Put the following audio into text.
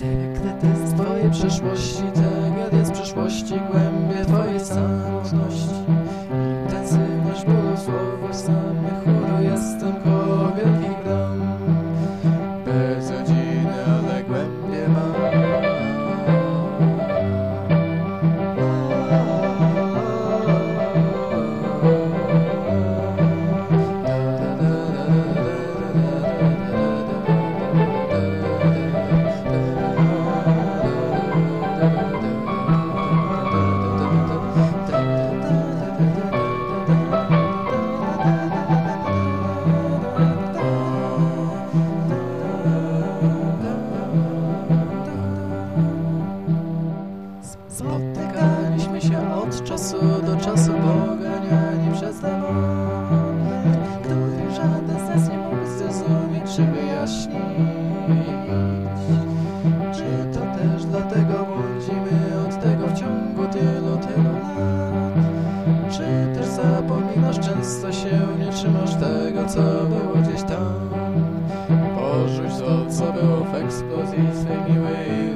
Jak ty, Sekret jest twojej przyszłości, sekret jest przyszłości głębi. Spotykaliśmy się od czasu do czasu, bo ganiani przez demon, który żaden z nas nie mógł zrozumieć czy wyjaśnić. Czy to też dlatego budzimy od tego w ciągu tylu, tylu lat? Czy też zapominasz często się, nie trzymasz tego, co było gdzieś tam? Porzuć to, co było w eksplozji swej miłej